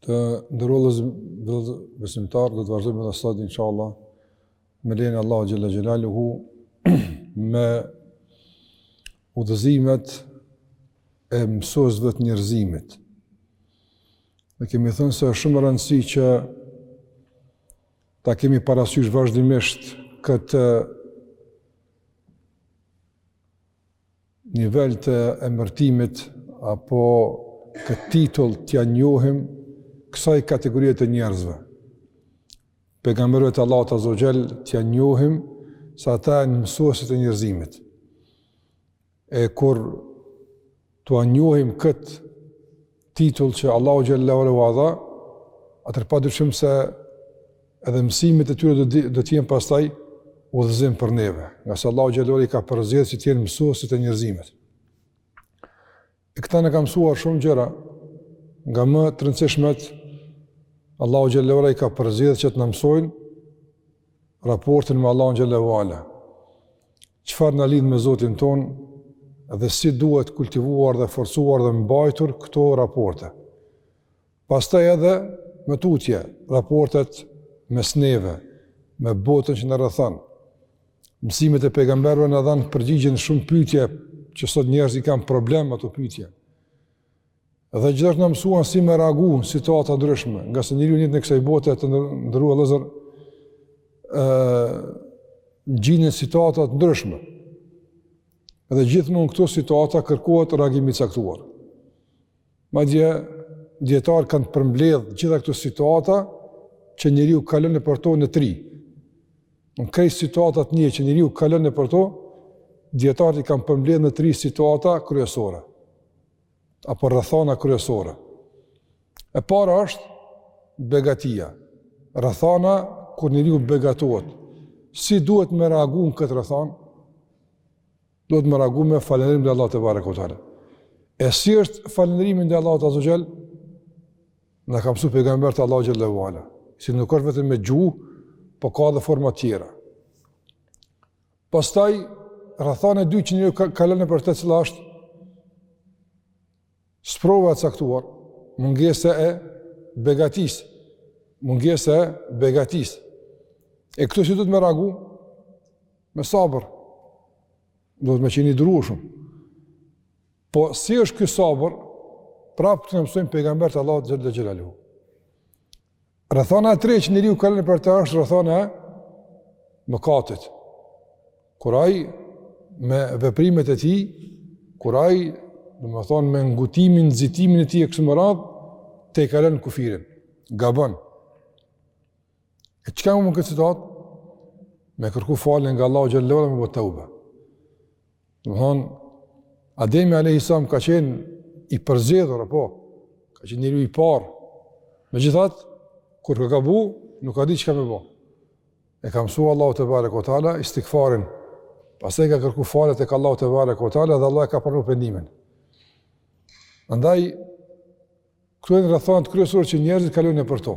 Të nderuar vëllezër besimtarë, do të vazhdojmë edhe sot, inshallah, me lejen e Allahut xhel-le xhelaluhu, me udhëzimet e mësuesve të njerëzimit. E kemi thënë se është shumë me rëndësi që ta kemi parasysh vazhdimisht këtë nivel të emërtimit apo këtë titull t'ia njohim kësaj kategorie të njerëzve. Pejgamberëve të Allahut azze ve xhel t'ua njohim se ata janë mësuesit e njerëzimit. E kur t'ua njohim këtë titull që Allahu xhel-le ve ala ua dha, atëherë pa dyshim se edhe mësimet e tyre do të do të jenë pastaj udhëzim për neve, ngase Allahu xhel-le i ka përzgjedh që të jenë mësuesit e njerëzimit. E këta na kanë mësuar shumë gjëra, nga më të rëndësishmet, Allahu xhel-le ve ala i ka përzgjedh që të na mësojnë raportin me Allahun xhel-le ve ala. Çfarë na lidh me Zotin tonë dhe si duhet kultivuar dhe forcuar dhe mbajtur këto raporte. Pastaj edhe më tutje, raportet mes neve, me botën që na rrethon. Mësimet e pejgamberëve na dhanë përgjigje në shumë pyetje që sot njerëzit kanë problem me ato pyetje. Dhe gjithashtu na mësuan si me reagu në situata të ndryshme, ngase njeriu në jetën e kësaj bote, të nderuar vëllezër, gjindet në situata të ndryshme. Dhe gjithmonë në këto situata kërkohet reagimi i caktuar. Madje dijetarët i kanë përmbledh gjitha këto situata që njeriu kalon nëpër to në tri. Në këto situata të ndryshme që njeriu kalon nëpër to, dijetarët i kanë përmbledh në tri situata kryesore. apo rrethana kryesore. E para është begatia. Rrethana kur njeriu begatohet, si duhet me reagu në këtë rrethanë? Duhet me reagu me falënderim ndaj Allahut tebareke ve teala. E si është falënderimi ndaj Allahut azze ve xhel? Na kanë mësu pejgamberët e Allahut xhel-le ve ala, se nuk është vetëm me gjuhë, por ka edhe forma të tjera. Pastaj, rrethana e dytë që njeriu kalon nëpër të, e cila është sprova e caktuar, mungesa e begatisë, mungesa e begatisë. E këtu si duhet me reagu? Me sabër. Duhet me qenë i durueshëm. Po si është ky sabër, prapë këtu na mësojnë pejgamberët e Allahut xhel-le xhelalu Rrethona e tretë që njeriu kalon për to është rrethona e mëkatit. Kur ai me veprimet e tij, kur ai, domethonë me ngutimin, nxitimin e tij e kështu me radh, tejkalon kufirin. Gabon. E çka me bo në këtë situatë? Me kërku falje nga Allahu xhallahu me bo tauba. Domethonë, Ademi alejhi selam ka qenë i përzgjedhur, apo, ka qenë njeriu i parë. Megjithatë, kur ka gabu, nuk ka di çka me bo. E ka mësu Allahu tebareke ve teala istigfarin, pastaj ka kërku falje te Allahu tebareke ve teala, dhe Allahu ia ka pranu pendimin. Andaj, këto janë rrethanat kryesur që njerëzit kalojnë nëpër to.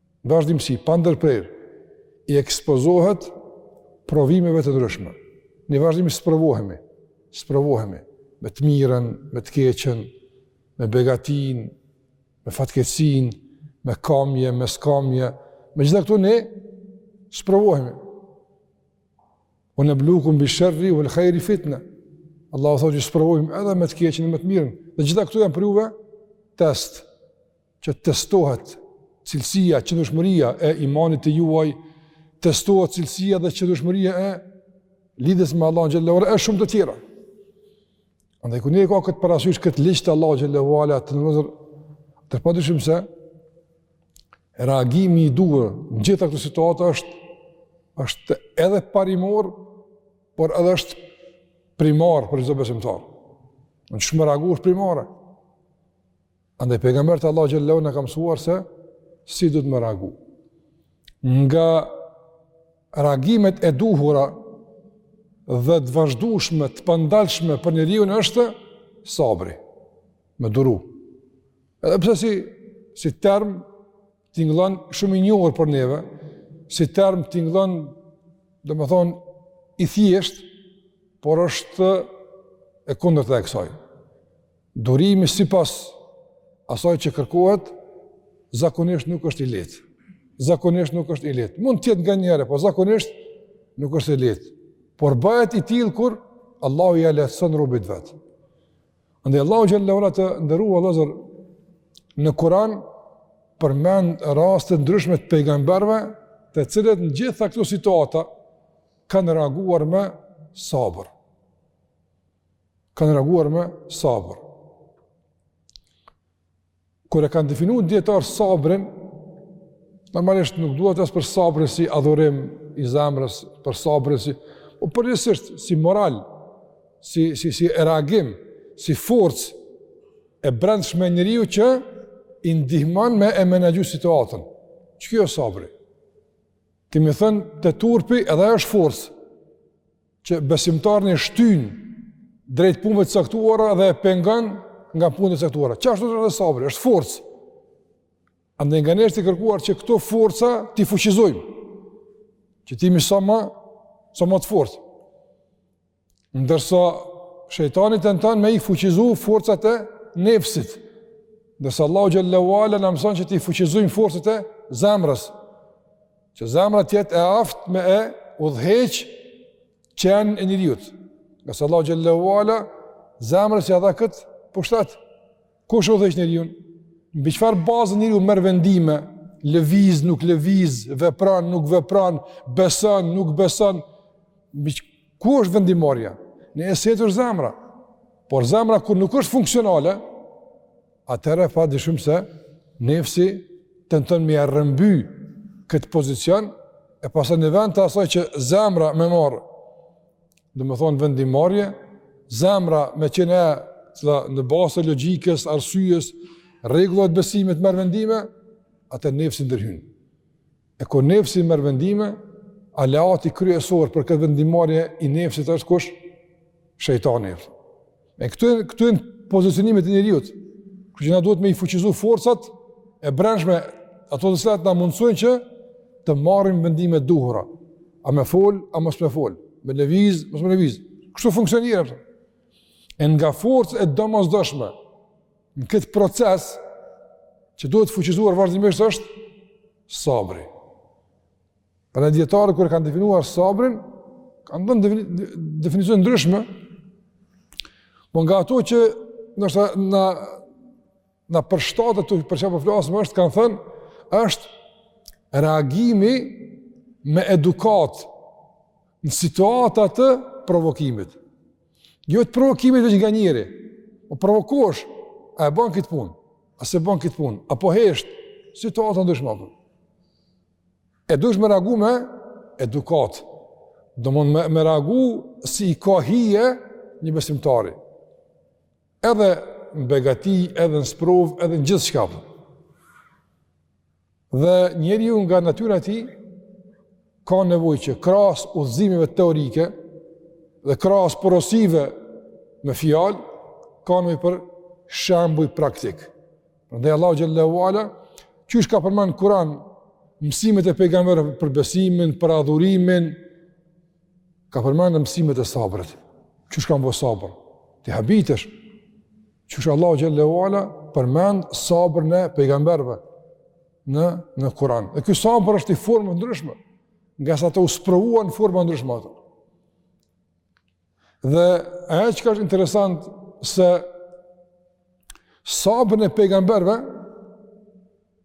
vazhdimësi, pa ndërprerë, i ekspozohet provimeve të ndryshme. Ne vazhdimisht sprovohemi, sprovohemi me të mirën, me të keqen, me begatin, me fatkeqësin, me kamje, me skamje, me gjitha këto ne sprovohemi. Ue neblukum bisherri uel hajri fitne. Allahu thotë që sprovohemi edhe me të keqen, me të mirën. Dhe gjitha këto janë për juve test. që testohet cilësia, qëndrueshmëria e imanit tuaj, testohet cilësia dhe qëndrueshmëria e lidhjes me Allahun xhallahu ala e shumë të tjera. Andaj kur ne e kemi parasysh këtë ligj të Allahut xhallahu ala të nderuar, pa dyshim se reagimi i duhur në gjitha këto situata është është edhe parimor, por edhe është primar për çdo besimtar. Qysh me reagu është primare. Andaj pejgamberët Allahu xhallahu i ka mësuar se si duhet me reagu. Nga reagimet e duhura dhe të vazhdueshme, të pandalshme për njeriun është sabri, me duru. Edhe pse si si term Tingëllon shumë i njohur për neve, si term tingëllon, domethonë, i thjeshtë, por është e kundërta e kësaj. Durimi sipas asaj që kërkohet, zakonisht nuk është i lehtë. Zakonisht nuk është i lehtë. Mund të jetë nganjëherë, po zakonisht nuk është i lehtë. Por bëhet i tillë kur Allahu ia lehtëson robit të vet. Andaj Allahu xhallahu ala të nderuar vëllezër në Kur'an përmend raste të ndryshme të pejgamberëve, të cilët në gjitha këto situata kanë reaguar me sabër. Kanë reaguar me sabër. Kur e kanë definuar dijetarët sabrin, normalisht nuk do flas për sabrin si adhurim i zemrës, për sabrin si, por përgjithësisht si moral, si si si reagim, si forcë e brendshme e njeriut që i ndihmon me e menaxhu situatën. Çka është sabri? Kemi thënë te turpi edhe është forcë. që besimtarin e shtyn drejt punëve të caktuara dhe e pengon nga punët e caktuara. Çfarë është atëherë sabri? Është forcë. Andaj nga ne është kërkuar që këto forca t'i fuqizojmë. Që t'i kemi sa më sa më të fortë. Ndërsa shejtani tenton me i fuqizu forcat e nefsit. Ndërsa Allahu xhel-le ue ala na mëson që t'i fuqizojmë forcat e zemrës. Që zemra të jetë e aftë me e udhëheq qenien e njeriut. Ngase Allahu xhel-le ue ala zemrës ia dha kët pushtet. Kush e udhëheq njeriun? Mbi çfarë baze njeriu merr vendime? Lëviz, nuk lëviz, vepron, nuk vepron, beson, nuk beson. Mbi ku është vendimorja? Në esencë është zemra. Por zemra kur nuk është funksionale, Atëherë pa dyshim se nefsi tenton me rrëmby këtë pozicion e pastaj në vend të asaj që zemra me marr, domethënë vendimmarrje, zemra me qenë ajo e cila në bazë të logjikës, arsyes, rregullave të besimit merr vendime, atëherë nefsi ndërhyn. E kur nefsi merr vendime, aleati kryesor për këtë vendimmarrje i nefsit është kush? Shejtani. E këtu këtu janë pozicionimet e njeriut. Kështu që na duhet me i fuqizu forcat e brendshme, ato të cilat na mundësojnë që të marrim vendime të duhura. A me fol, a mos me fol, me lëviz, mos me lëviz. Kështu funksionon. E nga forcë e domosdoshme Në këtë proces që duhet fuqizuar vazhdimisht është sabri. Prandaj dijetarët kur e kanë definuar sabrin, kanë dhënë definicione të ndryshme, po nga ato që ndoshta na, na përshtatet të për çka po flasëm është, kanë thënë, është reagimi me edukatë në situata të provokimit. Jo të provokimit veç nga njeriu. Provokohesh, a e bën këtë punë? A s'e bën këtë punë? A po hesht? Situata të ndryshme pra. E duhesh me reagu me edukatë. Domethënë, me reagu si i ka hije një besimtari. Edhe në begati, edhe në sprovë, edhe në gjithçka. Dhe njeriu nga natyra e tij ka nevojë që krahas udhëzimeve teorike dhe krahas porosive me fjalë ka nevojë për shembuj praktikë. Prandaj Allahu xhelle ue ala qysh ka përmend n'Kur'an mësimet e pejgamberëve për besimin, për adhurimin, Ka përmend edhe mësimet e sabrit, qysh kanë bo sabër, ti habitesh qysh Allahu xhelle ue ala përmend sabrin e pejgamberëve, në në Kur'an. E ky sabër është i formave t'ndryshme, ngase ata u sprovuan n'forma t'ndryshme ata. Dhe ajo çka është interesant se sabrin e pejgamberëve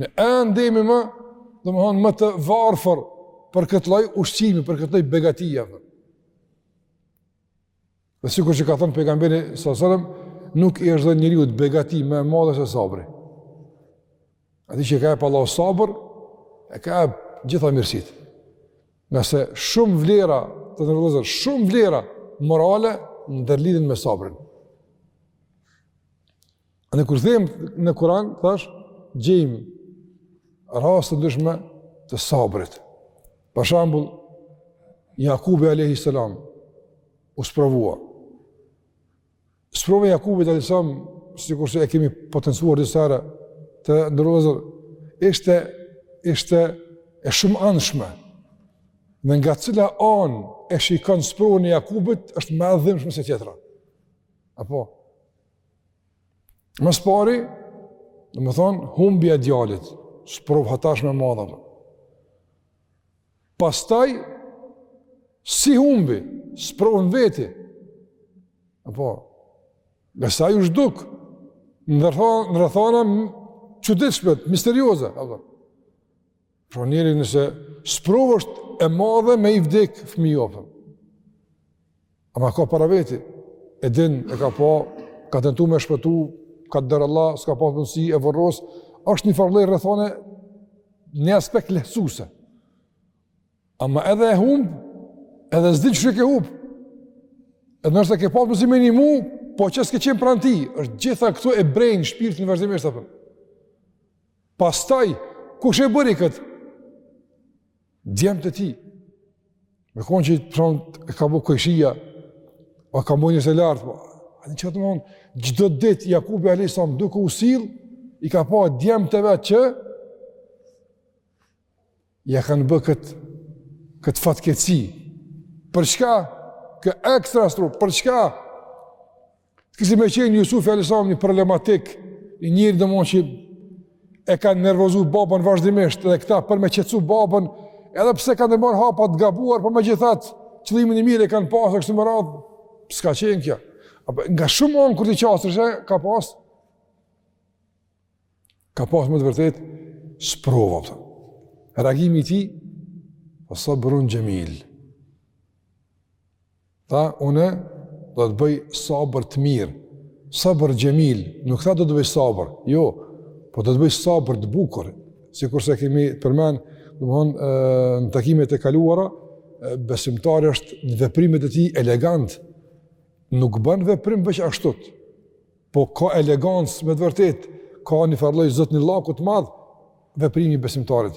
Ne ende jemi më, domethënë, më të varfër për këtë lloj ushqimi, për këtë lloj begatie. Dhe, dhe sikur që ka thonë Pejgamberi s.a.v.s., nuk i është dhënë njeriut begati më e madhe se sabri. Ati që i ka jep Allahu sabër, e ka e gjitha mirësit. Ngase shumë vlera, të të nderuar vëllezër, shumë vlera morale ndërlidhen me sabrin. E ne kur thimë në Kur'an, thash, gjejmë raste të ndryshme të sabrit. Për shembull, Jakubi a.s. u sprovua. Sprova e Jakubit a.s. sikurse e kemi potencuar disa herë të nderuar vëllezër, ishte, ishte e shumanshme. Dhe nga cila anë e shikon sprovën e Jakubit, është më e dhimbshme se tjetra. Apo, Më së pari, domethënë, humbja e djalit, sprovë hatashëm e madhe. Po. Pastaj, si humbi, sprovë në veti. Apo, ngase ai u zhduk, në rrethana, në rrethana t'çuditshme, misterioze. Apo. Po njeri nëse sprovë është e madhe me i vdek fëmija, apo. Ama e ka para veti, e din, e ka pa, ka tentu me shpëtu, kaderi i Allahut, s'ka pas mundësi, e vorros, është një farë lloj rrethane një aspekt lehtësuese. Ama edhe e humbë, edhe s'di ku e ke humbë, edhe ndoshta e ke pas mundësi me i ndihmu, po pse s'ke qenë pranë tij, e t'gjitha këto e brejnë shpirtin vazhdimisht, apo. Pastaj, kush e bëri këtë? Djemtë e tij. Me konë që i të përshon, e ka bu kojshija, o ka bu njeri s'largu, po. Ama nji që domethënë, çdo ditë, Jakubi A.S. duke u sill, i ka pa djemtë e vet që, ja kanë bë këtë, këtë fatkeqësi. Për çka? Kë ekstra stru, për çka? Kish me qenë Jusufi a.s. një problematik, një njeri domethënë që e ka nervozu babën vazhdimisht dhe këta për me qetësu babën, edhe pse kanë ndërmarrë hapa të gabuar, por po megjithatë qëllimin e mire e kanë pasë e kështu me radhë, s'ka qenë kjo. Apo, nga shumë anë kur t'i qasesh, ka pasë, ka pasë me të vërtetë, sprova. Po. Reagimi i tij, po sabrun xhemil. Tha, Unë do të bëj sabër të mirë, sabër xhemil, nuk tha do të bëj sabër, jo, po do të bëj sabër të bukur, sikurse kemi përmend, domethënë, në takimet e kaluara, besimtari është në veprimet e tij elegant, nuk bën veprim veç ashtu, po ka elegancë me të vërtetë, ka një farë lloj zotnillëku të madh, veprimi i besimtarit.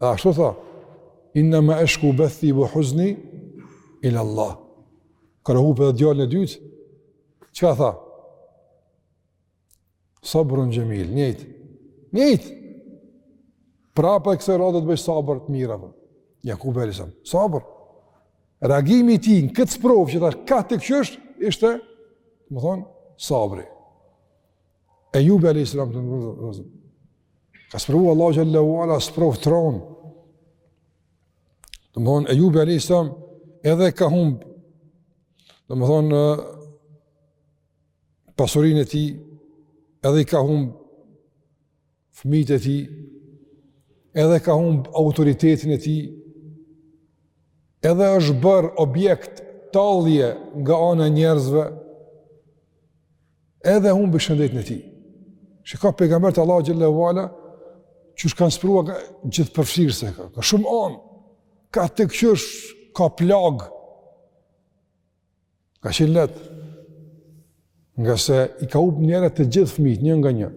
E ashtu tha, innema eshku bethi ve huzni ila Allah. Kur e hupi edhe djalin e dytë, çka tha? Sabrun xhemil, njëjtë. Njëjtë! Prapë edhe kësaj radhe të bëj sabër të mirë, po. Jakubi alejhi selam, sabër. Reagimi i tij në këtë sprovë që t'ia ka të këqijat, ishte, domethënë, sabri. E ju beli së ramë të në rëzë. Ka së përru Allah gjallë u ala së provë të ronë. Të më thonë, e ju beli së ramë edhe ka humbë. Të më thonë, pasurin e ti edhe i ka humbë fëmijët e tij, edhe ka humb autoritetin e tij, edhe është bërë objekt tallje nga ana e njerëzve, edhe humbi shëndetin e tij. Se ka pejgamberë të Allahut xhelle ue ala që është kanë sprova gjithëpërfshirëse ka, ka shumë anë, kah të këqyrësh, ka plagë, Ka qenë lehtë, ngase i ka hup njëherë të gjithë fëmijët, një nga një,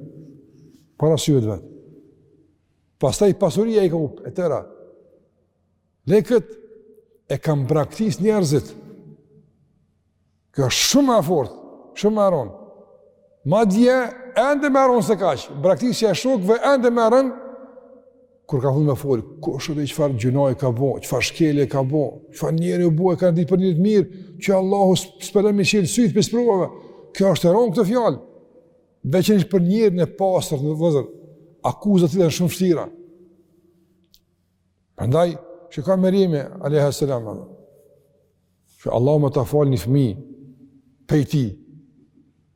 para syve të vet. Pastaj pasuria i ka hup, e tëra. Dhe këtë e kanë braktis njerëzit. Kjo është shumë e fortë, shumë e rëndë. Madje, ende më e rëndë se kaq, braktisja e shokëve ende më e rëndë, Kur kanë fillu me fol, kushedi çfarë gjynahi ka bo, çfarë shkelje ka bo, çfarë njeri u bë, ka ditë për një të mirë, që Allahu spelon me çel syt për sprovave. Kjo është e rëndë këto fjalë. Veçanërisht për njeriun e pastër të vëzë. Akuzat janë shumë të vështira. Prandaj, çka Merjemja, alejha selam. Që Allahu me ta fal një fëmijë prej Tij,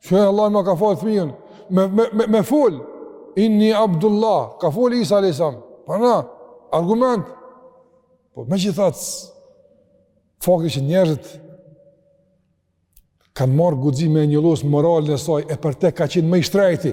Fjalë Allah më ka fal fëmijën. Me me me, me fol. Inni Abdullah, ka fol Isa alayhis salam. Pra argument. Po megjithatë fakti që njerëzit kanë marrë guxim me njollos moralin e saj e për te ka qenë më i shtrejti.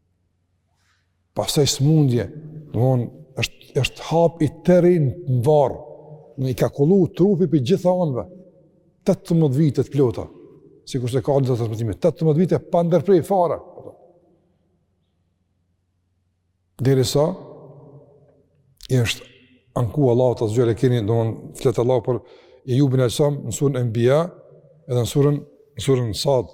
Pastaj smundje, domthon është është hap i tëri në varrë, i ka kullu trupi prej gjitha anëve, 18 vite të plota, sikurse ka në transmetime 18 vite pa ndërpre fare. Derisa, i është anku Allahut azze ve xhel, e keni, domthon flet Allah për Ejubin alayhis salam në surën Enbija, edhe në surën, në surën Sad.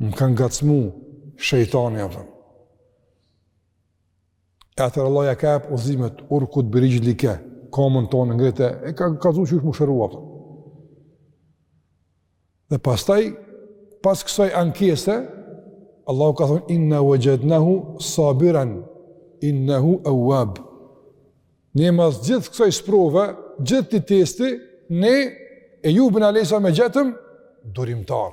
Më ka ngacmu shejtani apo. Atër Allah ja ka jep udhëzimet, urkud birixhlike, kamën tonë ngrete, e ka kallzu qysh me u shëru. Po. Dhe pastaj, pas kësaj ankese, Allah ka thonë, inna uexhednahu sabiran, innahu euab. Ne mas gjithë kësaj sprove, gjithë këtij testi, ne Ejubin alayhis salam e gjetëm durimtar.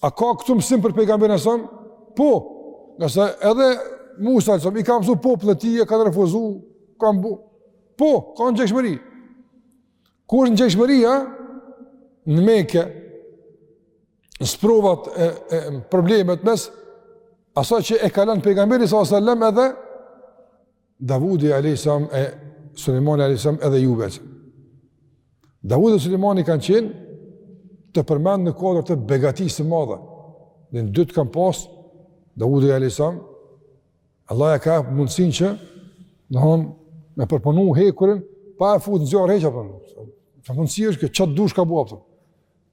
A ka këtu mësim për pejgamberin alayhis salam? Po, nëse edhe Musa alayhis salam, i ka mësu popullin e tij, e kanë refuzu, kanë mohu. Po, ka ngjashmëri. Ku është ngjashmëria? Në Meke, në sprovat e, e problemet mes, aso që e kalan pejgamberi alayhis salam edhe, Davudi a.s. e Sulejmani a.s. edhe Ejubi. Davudi e Sulejmani kanë qenë të përmend në kuadër të begatisë së madhe. Dhe të dytë kanë pasë, Davudi a.s. Allah ia ka mundësin që domethon me përpunu hekurin pa e fut në zjarr hiç, a kupton. Që mundësi është këtë, çka t'dush ka bo, a kupton.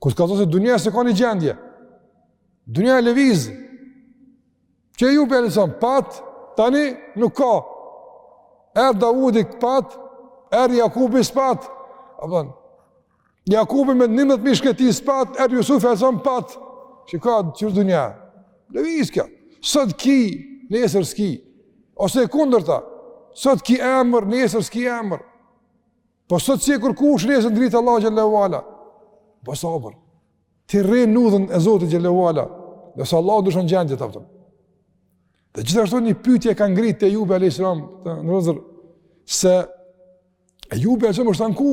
Kur të kallzon se dunja s'e ka një gjendje, dunja lëviz, qe Ejubi alayhis salam pat, tani nuk ka, erdh Davudi pat, erdh Jakubi s'pat, a kupton, Jakubi me 19.000 shketi s'pat, erdh Jusufi alayhis salam pat, që ka qenë dunja, lëviz kjo, sot ki, nesër s'ki, ose e kundërta, sot ki emër, nesër s'ki emër, Po sot s'je kërkush nesër t'ngrit Allah xhelle ve ala. Po sabër. Ti rri në udhën e Zotit xhelle ve ala. Derisa Allah ndryshon gjendjet, a kupton. Dhe gjithashtu një pyetje ka ngrit te Ejubi alayhis salam, vëllezër, se Ejubi a është anku?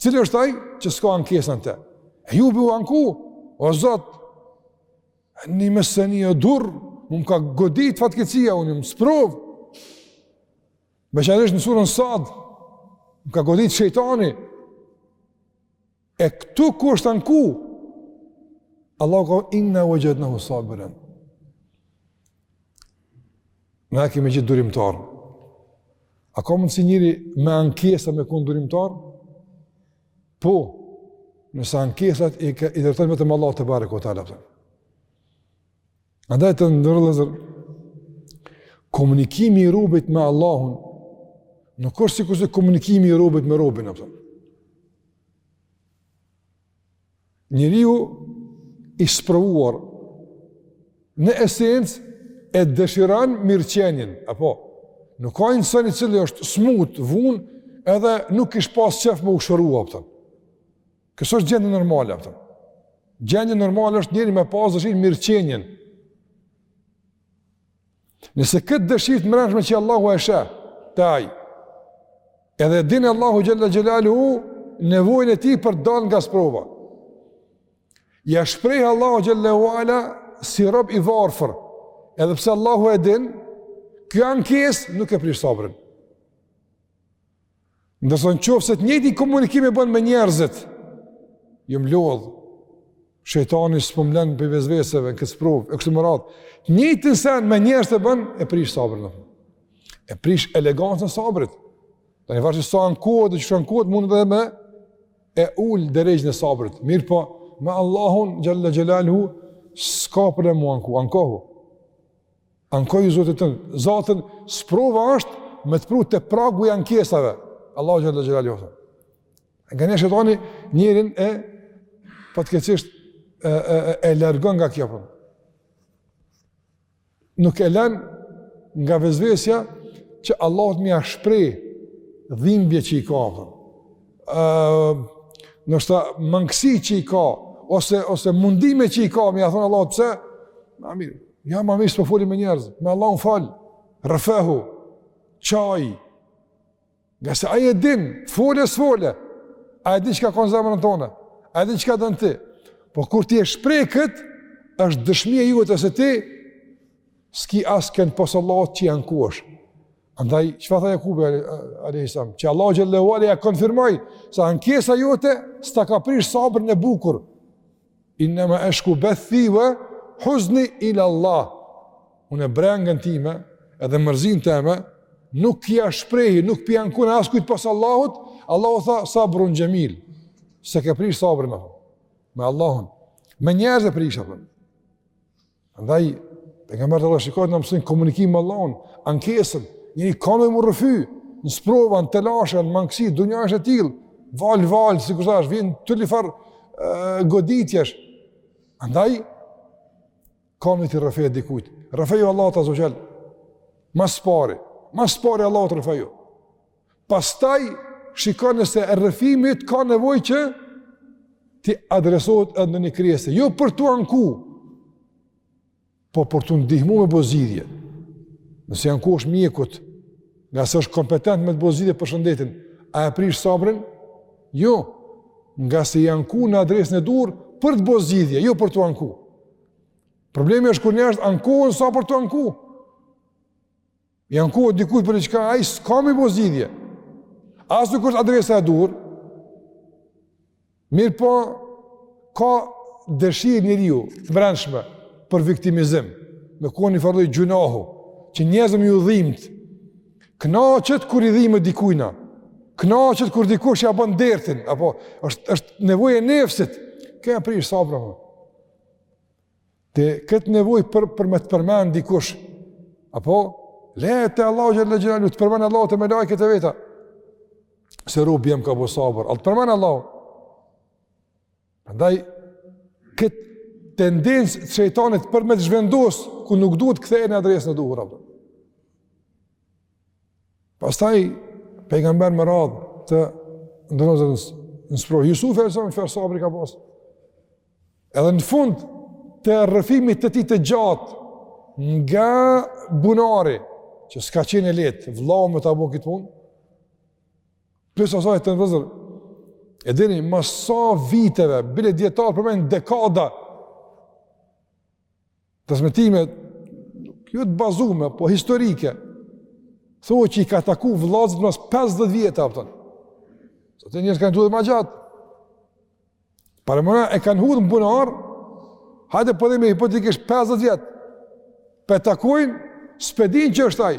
Cili është ai që s'ka ankesë në të? Ejubi u anku, o Zot, enni messenije durr, më ka godit fatkecia, unë jam n'sprov, me që në surën Sad, më ka godit shejtani, e këtu ku është anku, Allahu ka inna uexhednahu sabiren, Na e kemi gjetë durimtar. A ka mundësi njeri me ankesa me kënë durimtar? Po, nëse ankesat i, i drejton vetëm Allahut tebareke ue teala. Andaj të nderuar vëllezër, komunikimi i robit me Allahun, nuk është sikurse komunikimi i robit me robin, a kupton. Njeriu i sprovuar në esencë e dëshiron mirëqenien, apo nuk ka insan i cili është smut, vun, edhe nuk kish pas qef me u shëru, a kupton. Kjo është gjendje normale, a kupton. Gjendje normale është njeri me pas dëshirë mirëqenien. Nëse këtë dëshirë të mbrendshme që Allahu e sheh te ai, edhe din Allahu xhelle xhelaluhu nevojën e tij për dal nga sprova. Ja shpreh Allahut xhelle ue ala si rob i varfër, edhe pse Allahu e din, kjo ankesë nuk e prish sabrin. Ndërsa në qoftë se të njëjtin komunikim e bën me njerëzit, jam lodhë, shejtani s'po m'len prej vesveseve, në këtë sprovë, e kështu me radhë, t'njëjtin sen me njerëzit e bën, e prish sabrin, e prish elegancën e sabrit, tani varet sa ankohet dhe qysh ankohet, mund edhe me e ul derexhen e sabrit, mirëpo, me Allahun, xhelle xhelaluhu, s'ka problem, ankohu, ankohu, Ankoju Zotit tënd, zaten, sprova është me të pru te pragu i ankesave Allahut xhelle xhelaluhu. Nganjëherë shejtani njerin e fatkeqësisht e, e, e, e largon nga kjo, a kupton. Nuk e len nga vesvesja që Allahut me ia shpreh dhimbje që i ka, a kupton. Ndoshta mangësi që i ka, ose, ose mundime që i ka, me ia thonë Allahut, pse, ma mirë, Ja ma mirë s'po foli me njerëz, me Allahun fol, rrëfehu, qaj, ngase ai e din, fole s'fole, ai e din çka ka n'zemrën tonde, ai e din çka don ti, po kur ti e shpreh këtë, është dëshmi e jotja se ti s'ki askënd pos Allahut që i ankohesh. Andaj, çfarë tha Jakubi, a.s. që Allahu xhelle ue ala ia konfirmoi, se ankesa jote, s'ta ka prish sabrin e bukur, Innama eshku bethi ue huzni ila Allah. Unë e brengën time edhe mërzinë teme nuk ia shprehi, nuk p'i ankohna askujt pos Allahut, Allahu tha sabrun xhemil. S'e ke prish sabrin apo? Me Allahun, me njerëz e prish apo? Andaj, pejgamberët e Allahut shikoni na mësojnë komunikimin me Allahun, ankesën, njeri ka nevojë m'u rrëfy, në sprova, në telashe, në mangësi, dunjaja është e tillë, valë, valë, sikur thashë, vijnë gjithfarë goditjesh. Andaj, ka nevojë t'i rrëfehet dikujt. Rrëfeju Allahut azze ue xhel, ma s'pari, ma s'pari Allahut rrëfeju. Pastaj shikon nëse rrëfimi yt ka nevojë që t'i adresohet edhe ndonjë krijese, jo për t'u anku, po për të ndihmu me bo zgjidhje. Nëse i ankohesh mjekut, ngase është kompetent me të bo zgjidhje për shëndetin, a e prish sabrin? Jo, ngase je anku në adresën e duhur për të bo zgjidhje, jo për t'u anku. Problemi është kur njerëzit ankohen sa për t'u anku. I ankohet dikujt për diçka, ai s'ka me i bo zgjidhje. As nuk është adresa e duhur. Mirëpo, ka dëshirë njeriu, të brendshme, për viktimizim, me konë njëfarë lloj gjynahu, që njerëzve m'iu dhimbt, kënaqet kur i dhimbet dikujna, kënaqet kur dikush ia bon dertin, apo është, është nevojë e nefsit, kjo e prish sabrin, Të ketë nevojë për, për me të përmend dikush, apo, lëre te Allahu xhel-le xhelaluhu, të përmend Allahu te melaiket e veta, se robi jem ka bo sabër, le të përmend Allahu. Andaj, këtë tendencë të shejtanit për me të zhvendos, ku nuk duhet ktheje në adresën e duhur, apo. Pastaj, pejgamberët me radhë të ndërëzërës, në sprovë, Jusufi alejhi selam, çfarë sabri ka pasë? Edhe në fund të rrëfimit të tij të gjatë, nga bunari, që s'ka qenë e lehtë, vllau me ta bo këtë punë, plus asaj vllezër, e dini, mas sa viteve, bile dijetarët përmendin dekada, Transmetime jo të bazume, po historike. Thuhet që i ka taku vëllazit mas 50 vjet apo. Se atëherë njerëzit kanë jetu ma gjatë. Paramendo e kanë hudh n'bunar. Hajde po themi hipotetikisht 50 vjet. Po e takojnë, s'po e dinë që është ai.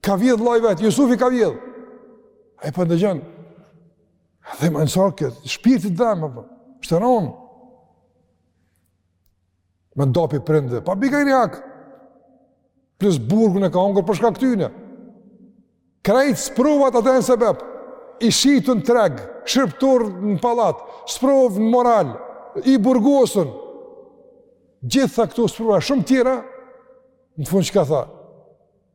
Ka vjedh vllai vet, Jusufi ka vjedh. Ai po dëgjon. Dhe më nësë orë këtë, shpirti të dhemë, për, shtë në onë. Më ndopi prindë, pa bika i një hakë. Plus burgun e ka ongër për shkak të tyne. Krejt sprovat ata janë sebep. I shitun në treg, shërbëtor në pallat, sprovë në moral, i burgosun. Gjitha këto sprova, shumë tjera, në fund çka tha,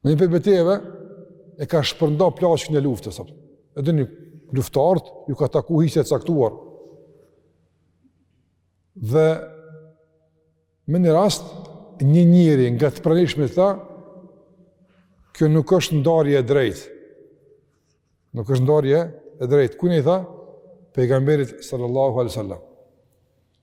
Në një prej betejave, e ka shpërnda plaçkën e luftës. Edhe një luftari, ju ka taku hisja e caktuar. Dhe me një rast, një njeri nga të pranishmit tha, kjo nuk është ndarje e drejtë. Nuk është ndarje e drejtë. Kujna i tha? Pejgamberit sallallahu alejhi ue sallam.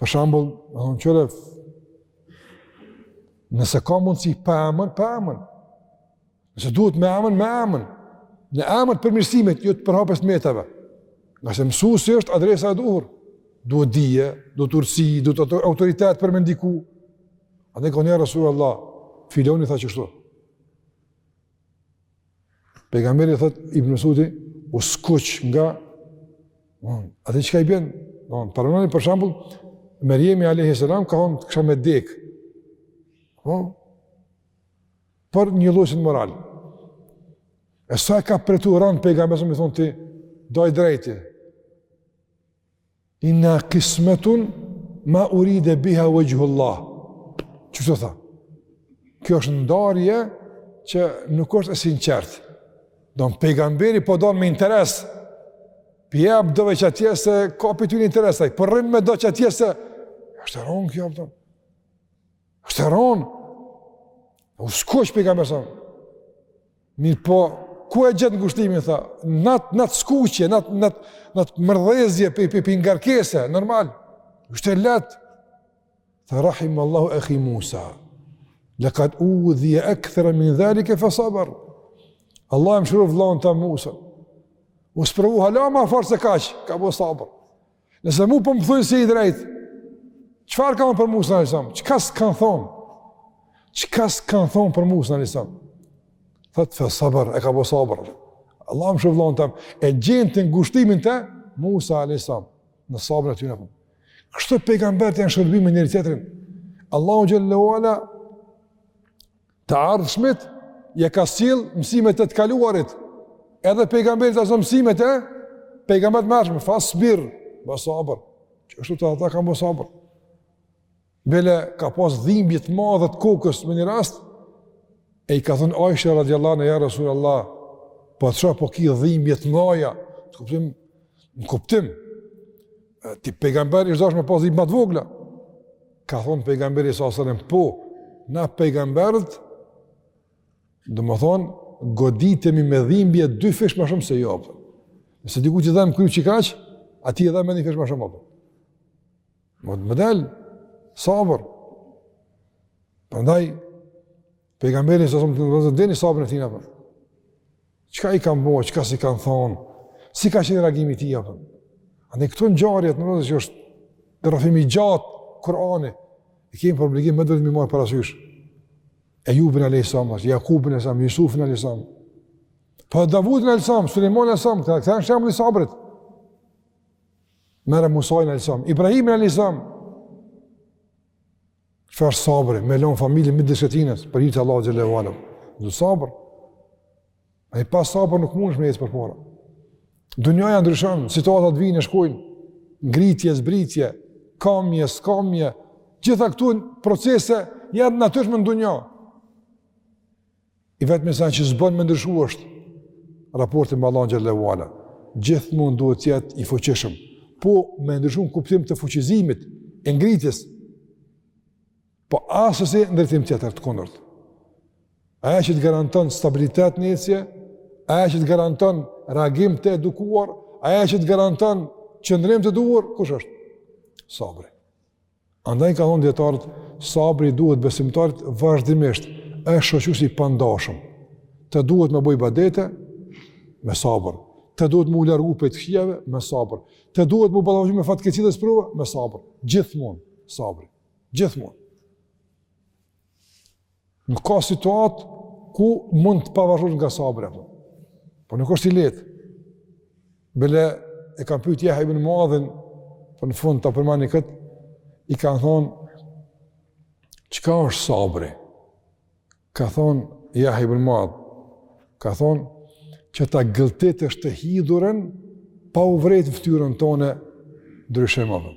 Për shembull, domethonë kqyre, nëse ka mundësi pa emën, pa emën. Nëse duhet me emën, me emën. Në emën përmirësimit, jo të përhapjes të metave. Ngase mësuesi është adresa e duhur, duhet dije, duhet urtësi, duhet autoritet për me ndiku. Andaj ka thon ja Resulallah, filani tha qështu. Pejgamberi thot Ibn Mesudi u skuq nga von atë çka i bjen von paramendoni për shembull Merjemi alejhi salam ka thon kisha me dek po për njollosje në moral e sa ka përjetu ran pejgamberi me i thon ti daj drejt Inna kismetun ma uride biha uexhhullah. Çka tha? Kjo është ndarje që nuk është e sinqertë. Domethon pejgamberi po don me interes. Po i jep dove qatje se ka pi tyne interes. Për po rrin me do qatje se... është e ronë kjo domethon. është e ronë. U skuq pejgamberi sa. Mirëpo, ku e gjeti ngushllimin, tha, n'atë, n'atë skuqje, n'atë, n'atë, n'atë mërdhezje, pi, pi, pi ngarkese, normal, s'është e lehtë. Tha, rahimallahu ekhi Musa, lekad udhije ekthera min dhalike fesabar. Allahu e mëshiroftë vllon tem Musa, u sprovu hala ma fort se kaq, ka bo sabër. Nëse mu po më thujnë s'je i drejtë, çfarë kanë thonë për Musa alejhi selam? Çka s'kanë thonë? Çka s'kanë thonë për Musa alejhi selam? Thotë fe sabër, e ka bo sabër. Allahu mëshiroftë vllon tem, e gjente ngushllimin te Musa alejhi selam, në sabrin e tij në punë. Kështu pejgamberët janë shërby me njëri tjetrin? Allahu xhel-le të ardhshmit, ja ka sjell mësimet e të kaluarit, edhe pejgamberit ato mësimet e pejgamberëve të mëhershëm, fasbir, ba sabër, kështu ata ka bo sabër, bele ka pas dhimbje të madhe të kokës me një rast, e i ka thënë Aisha radiallahu anha ja Rasulallah, po çfarë po ki dhimbje të mdhaja, të kuptim, në kuptim, Ti pejgamber ish dashtë me pas dhimbje ma të vogla. Ka thonë pejgamberi alejhi selam, po, na pejgamberët, domethonë, goditemi me dhimbje dy fish ma shumë se ju. Apo. Nëse dikujt i dhem kryet qikaq, atij i dhem edhe një fish ma shumë. Apo. Më të më delë, sabër. Prandaj, Pejgamberi alejhi selam, e dini sabrin e tij apo? Çka i kanë bo, çka s'i kanë thonë? Si ka qenë reagimi i tij apo? A ne këto ngjarje të mëdha që është rrëfim i gjatë Kur'ani, e kemi për obligim duhet me marr parasysh. Ejubin alejhi selam, Jakubin alejhi selam, Jusufin alejhi selam. Po Davudin alejhi selam, Sulejmanin alejhi selam, këta janë shembull i sabrit. Merre Musain alejhi selam, Ibrahimin alejhi selam. Çfarë sabri, me lon familjen midis shkretinës, për hir të Allahut xhele ve ala. Do sabër. Ai pa sabër nuk mundesh me ec përpara. Dunjaja ndryshon, situatat vijnë e shkojnë, ngritje, zbritje, kamje, skamje, gjitha këto procese janë të natyrshme në dunja. I vetmi sen që s'bon me ndryshu është raporti me Allahun xhele ve ala. Gjithmonë duhet të jetë i fuqishëm. Po me ndryshu në kuptim të fuqizimit, e ngritjes, po assesi në drejtim tjetër të kundërt. Aja që të garanton stabilitet në ecje, aja që të garanton reagim të edukuar, aja që të garanton qëndrim të duhur, kush është? Sabri. Andaj ka thonë dijetarët, sabri i duhet besimtarit vazhdimisht, është shoqrus i pandashëm, të duhet me bo ibadete, me sabër, të duhet me u largu prej të këqijave, me sabër, të duhet me u ballafaqu me fatkeqësi dhe sprova, me sabër, gjithmonë, sabri, gjithmonë. Nuk ka situatë ku mund të pavarësosh nga sabri apo. Po nuk është i lehtë. Bele e kanë pyt Jahja ibn Muadhin po në fund ta përmani kët i kanë thon çka është sabri? Ka thon Jahja ibn Muadh ka thon që ta gëlltitësh të hidhurën pa u vrejt në fytyrën tonde ndryshim apo.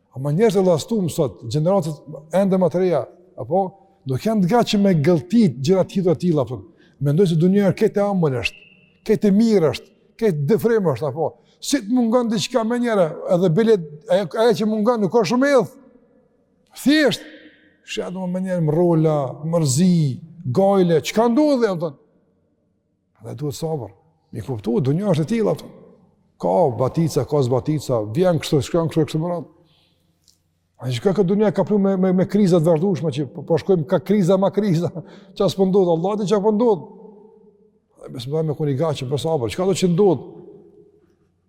Ama njerëz e llastum sot, gjeneratat ende më të reja, apo do të janë të gatshëm me gëlltit gjëra të tilla apo. Mendojnë se dunjaja krejt ambël është, krejt mirë është, krejt dëfrim është apo. Si të mungon diçka menjëherë, edhe bile ajo që mungon nuk ka shumë edh. Thjesht është menjëherë mrrola, mërzi, gojle, çka ndodhi atë? Dhe duhet sabër. Me kuptu, dunja është e tillë. Ka batica, ka zbatica, vjen kështu, shkon kështu, kështu me radhë. A një çka kjo dunja ka pru me, me, me kriza të vazhdushme, që po, po shkojmë ka kriza, në kriza, çka s'po ndodh, po Allahu di çka po ndodh. Po dhe besimtari me kon i gatshëm për sabër, çkado që ndodh.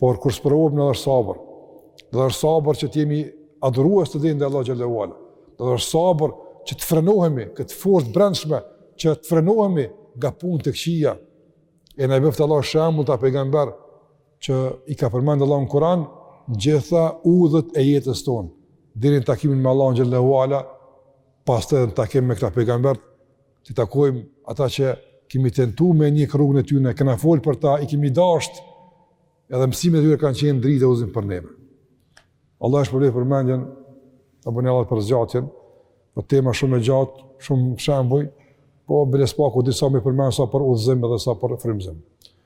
Por kur sprovohemi na dhashtë sabër, na dhashtë sabër që të jemi adhurues të denjë të Allahut xhel-le ue ala, na dhashtë sabër që të frenohemi këtë forcë brendshme që të frenohemi nga punë të këqija. E na bëftë Allahu shembull këta pejgamberë që i ka përmendë Allahu në Kur'an gjatë udhës së jetës tonë deri në takimin me Allahun xhel-le ue ala, pastaj në takim me këta pejgamberë T'i takojmë ata që kemi tentu me ndjek rrugën e tyne, kena folë për ta, i kemi dasht, edhe mësimet e tyre kanë qenë dritë e udhëzim për neve. Allahu ju shpërbleftë për vëmendjen, ma bëni hallall për zgjatjen, po tema shumë e gjatë, shumë shembuj, po bile së paku disa me përmenë sa për udhëzim edhe sa për frymëzim.